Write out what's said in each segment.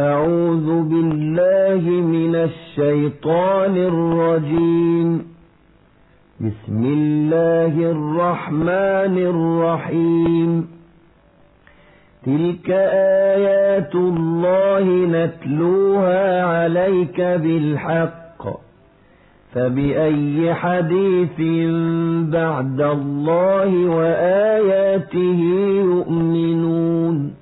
أعوذ بالله من الشيطان الرجيم. بسم الله الرحمن الرحيم. تلك آيات الله نتلوها عليك بالحق. فبأي حديث بعد الله وآياته يؤمنون؟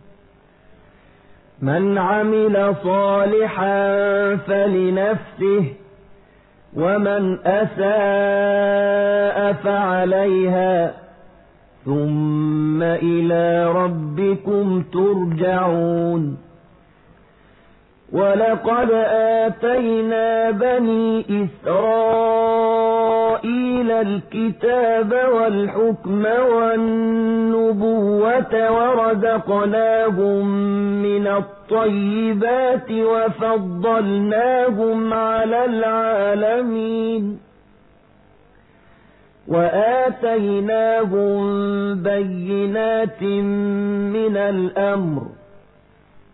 من عمل صالحا فلنفسه ومن أساء فعليها ثم إلى ربكم ترجعون. ولقد آتينا بني إسرائيل الكتاب والحكم والنبوة ورزقناهم من الطيبات وفضلناهم على العالمين وآتيناهم بينات من الأمر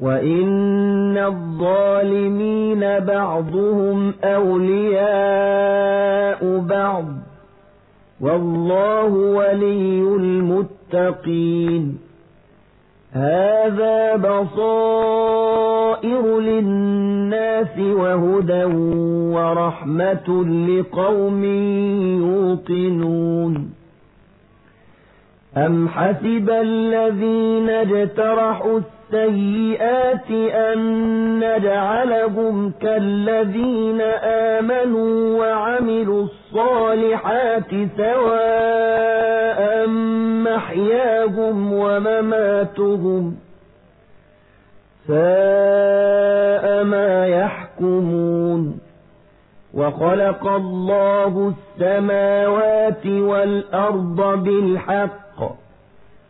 وإن الظالمين بعضهم أولياء بعض والله ولي المتقين هذا بصائر للناس وهدى ورحمة لقوم يوقنون أم حسب الذين اجترحوا السيئات أن نجعلهم كالذين آمنوا وعملوا الصالحات سواء محياهم ومماتهم ساء ما يحكمون وخلق الله السماوات والأرض بالحق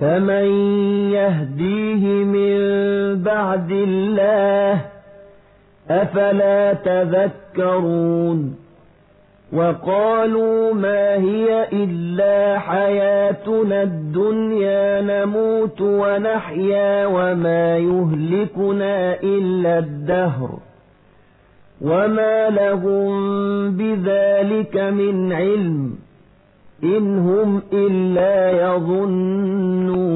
فمن يهديه من بعد الله أفلا تذكرون وقالوا ما هي إلا حياتنا الدنيا نموت ونحيا وما يهلكنا إلا الدهر وما لهم بذلك من علم إن هم إلا يظنون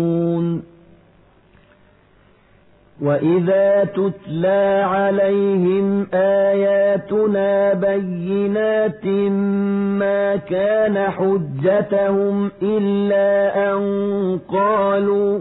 وإذا تتلى عليهم آياتنا بينات ما كان حجتهم إلا أن قالوا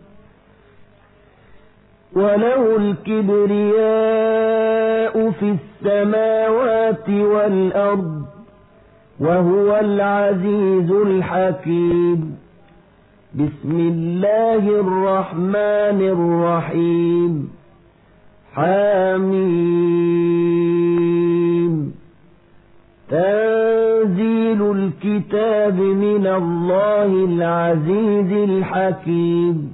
وله الكبرياء في السماوات والأرض وهو العزيز الحكيم بسم الله الرحمن الرحيم حاميم تنزيل الكتاب من الله العزيز الحكيم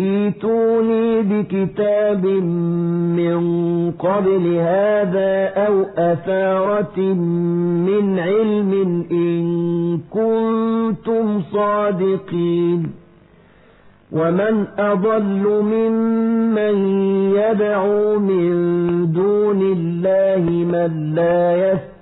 ايتوني بكتاب من قبل هذا أو أثارة من علم إن كنتم صادقين. ومن أضل ممن يدعو من دون الله من لا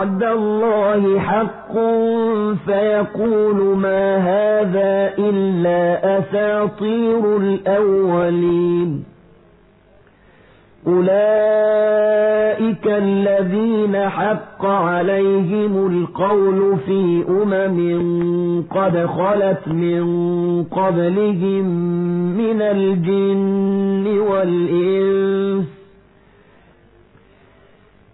وعد الله حق فيقول ما هذا إلا أساطير الأولين. أولئك الذين حق عليهم القول في أمم قد خلت من قبلهم من الجن والإنس.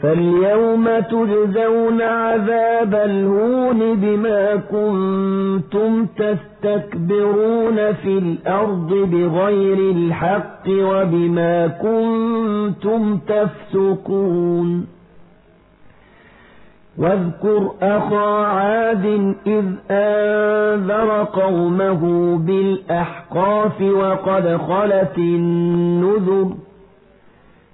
فاليوم تجزون عذاب الهون بما كنتم تستكبرون في الأرض بغير الحق وبما كنتم تفسقون واذكر أخا عاد إذ أنذر قومه بالأحقاف وقد خلت النذر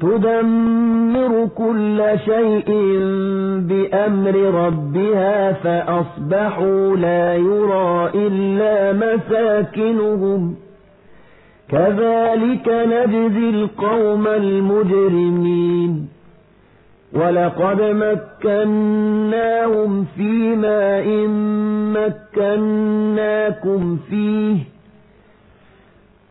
تدمر كل شيء بأمر ربها فأصبحوا لا يرى إلا مساكنهم. كذلك نجزي القوم المجرمين. ولقد مكناهم فيما إن مكناكم فيه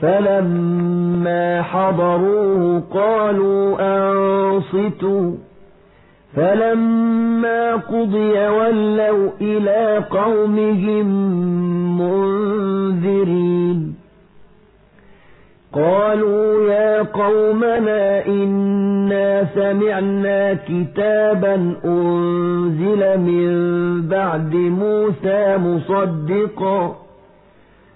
فلما حضروه قالوا أنصتوا فلما قضي ولوا إلى قومهم منذرين قالوا يا قومنا إنا سمعنا كتابا أنزل من بعد موسى مصدقا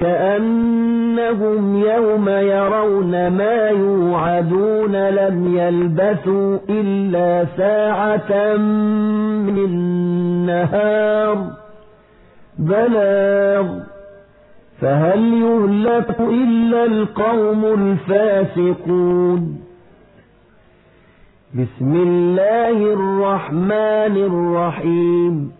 كأنهم يوم يرون ما يوعدون لم يلبثوا إلا ساعة من نهار بلاغ. فهل يهلك إلا القوم الفاسقون؟ بسم الله الرحمن الرحيم.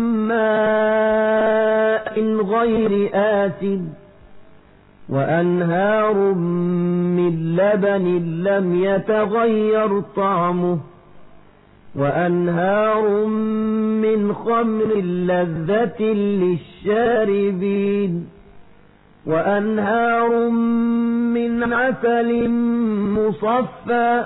ماء غير آت وأنهار من لبن لم يتغير طعمه وأنهار من خمر لذة للشاربين وأنهار من عسل مصفى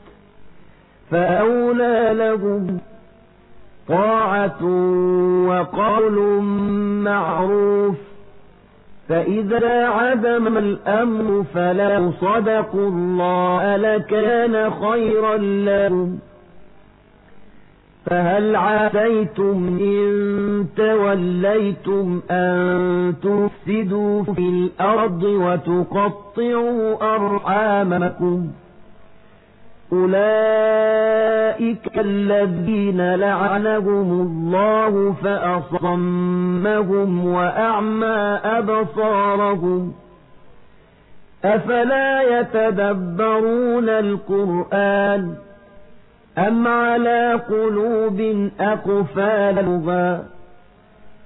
فأولى لهم طاعة وقول معروف فإذا عدم الأمر فلا صدقوا الله لكان خيرا لهم فهل عاتيتم إن توليتم أن تفسدوا في الأرض وتقطعوا أرحامكم أولئك الذين لعنهم الله فأصمهم وأعمى أبصارهم أفلا يتدبرون القرآن أم على قلوب أقفالها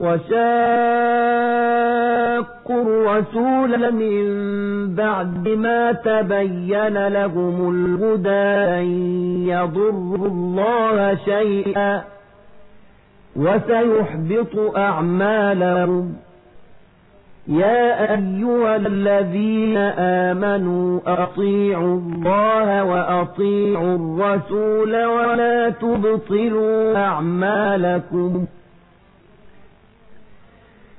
وشاقوا الرسول من بعد ما تبين لهم الهدى أن يضروا الله شيئا وسيحبط أعمالهم. يا أيها الذين آمنوا أطيعوا الله وأطيعوا الرسول ولا تبطلوا أعمالكم.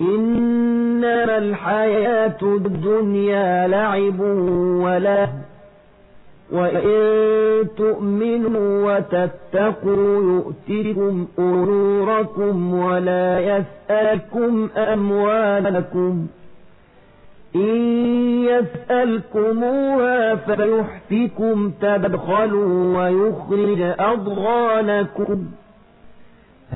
إنما الحياة الدنيا لعب وله وإن تؤمنوا وتتقوا يؤتكم أروركم ولا يسألكم أموالكم إن يسألكموها فيحفكم تبخلوا ويخرج أضغانكم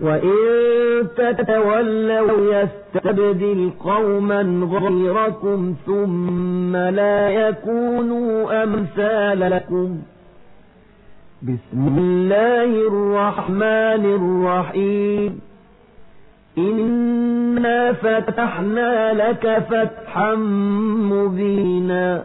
وإن تتولوا يستبدل قوما غيركم ثم لا يكونوا أمثالكم بسم الله الرحمن الرحيم إنا فتحنا لك فتحا مبينا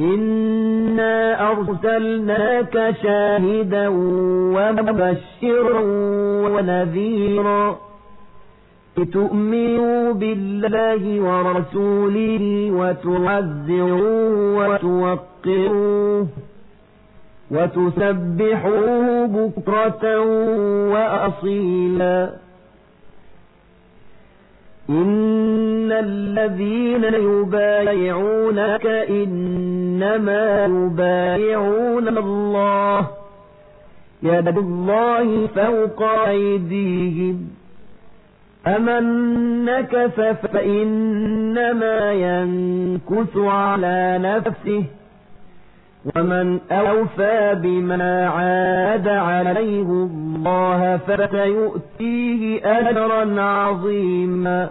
إنا أرسلناك شاهدا ومبشرا ونذيرا لتؤمنوا بالله ورسوله وتعزروه وتوقروه وتسبحوه بكرة وأصيلا إن الذين يبايعونك إنما يبايعون الله. يد الله فوق أيديهم. أمن نكث فإنما ينكث على نفسه. ومن أوفى بما عاد عليه الله فسيؤتيه أجرا عظيما.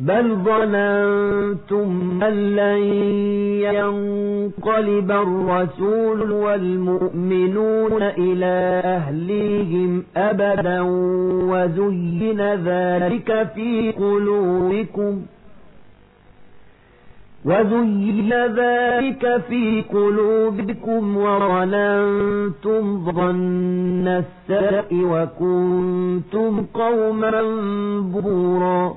بل ظننتم أن لن ينقلب الرسول والمؤمنون إلى أهليهم أبدا وزين ذلك في قلوبكم وزين ذلك في قلوبكم وظننتم ظن السرق وكنتم قوما بورا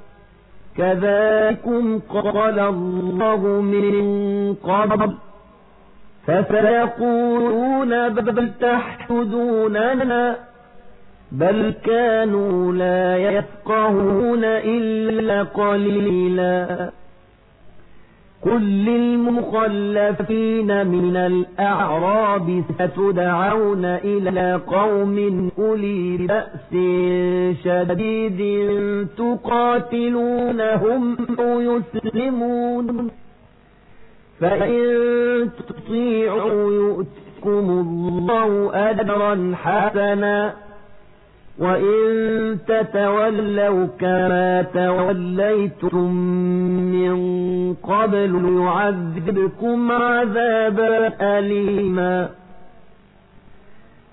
كذلكم قال الله من قبل فسيقولون بل تحسدوننا بل كانوا لا يفقهون إلا قليلا. قل للمخلفين من الأعراب ستدعون إلى قوم أولي بأس شديد تقاتلونهم يسلمون فإن تطيعوا يؤتكم الله أجرا حسنا. وإن تتولوا كما توليتم من قبل يعذبكم عذابا أليما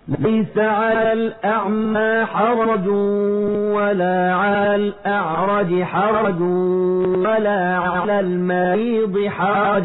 ليس على الأعمى حرج ولا على الأعرج حرج ولا على المريض حرج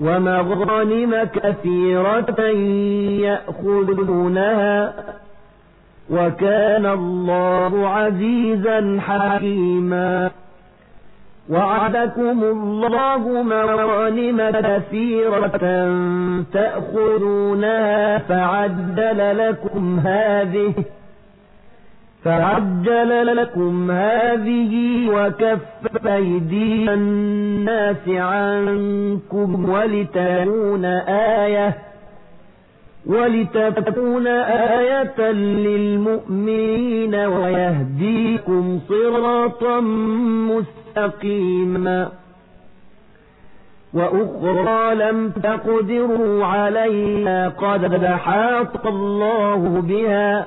ومغانم كثيرة يأخذونها وكان الله عزيزا حكيما. وعدكم الله مغانم كثيرة تأخذونها فعدل لكم هذه فعجل لكم هذه وكف أيدي الناس عنكم ولتكون آية ولتكون آية للمؤمنين ويهديكم صراطا مستقيما وأخرى لم تقدروا عليها قد حاط الله بها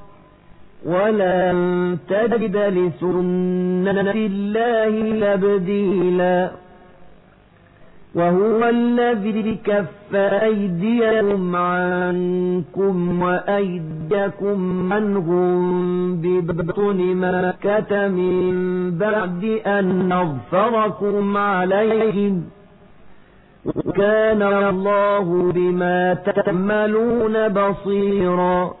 ولن تجد لسنة الله تبديلا وهو الذي كف أيديهم عنكم وأيديكم عنهم ببطن مكة من بعد أن نظفركم عليهم وكان الله بما تعملون بصيرا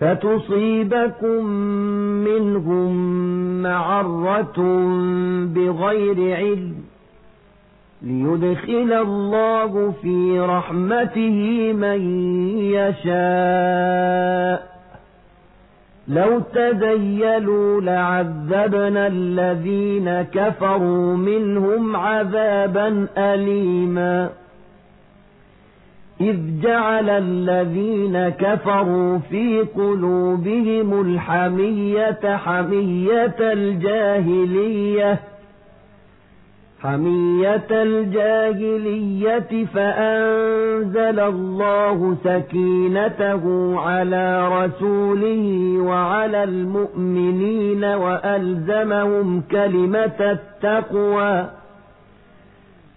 فتصيبكم منهم معرة بغير علم ليدخل الله في رحمته من يشاء. لو تذيلوا لعذبنا الذين كفروا منهم عذابا أليما. إذ جعل الذين كفروا في قلوبهم الحمية حمية الجاهلية حمية الجاهلية فأنزل الله سكينته على رسوله وعلى المؤمنين وألزمهم كلمة التقوى.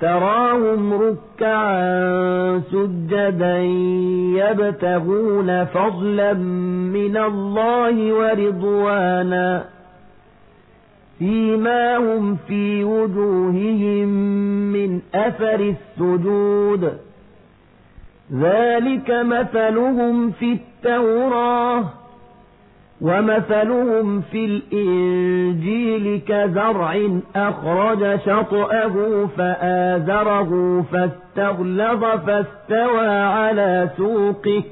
تراهم ركعا سجدا يبتغون فضلا من الله ورضوانا فيما هم في وجوههم من أثر السجود. ذلك مثلهم في التوراة. ومثلهم في الإنجيل كزرع أخرج شطأه فآزره فاستغلظ فاستوى على سوقه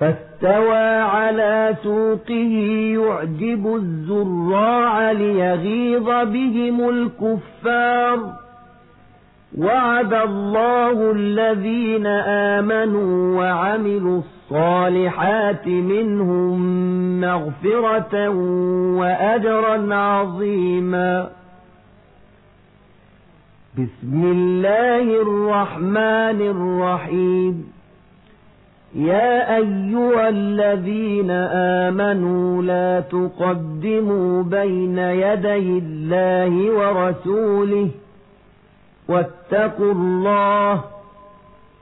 فاستوى على سوقه يعجب الزراع ليغيظ بهم الكفار وعد الله الذين آمنوا وعملوا الصالحات منهم مغفرة وأجرا عظيما. بسم الله الرحمن الرحيم. يا أيها الذين آمنوا لا تقدموا بين يدي الله ورسوله. واتقوا الله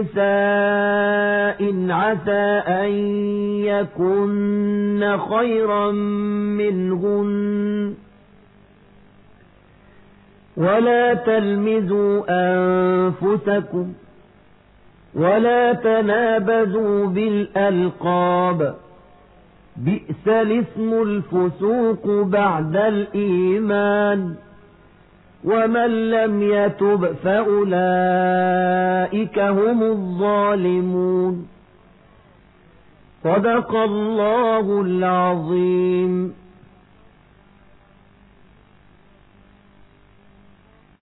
نساء عسى أن يكن خيرا منهن ولا تلمزوا أنفسكم ولا تنابزوا بالألقاب بئس الاسم الفسوق بعد الإيمان ومن لم يتب فأولئك هم الظالمون صدق الله العظيم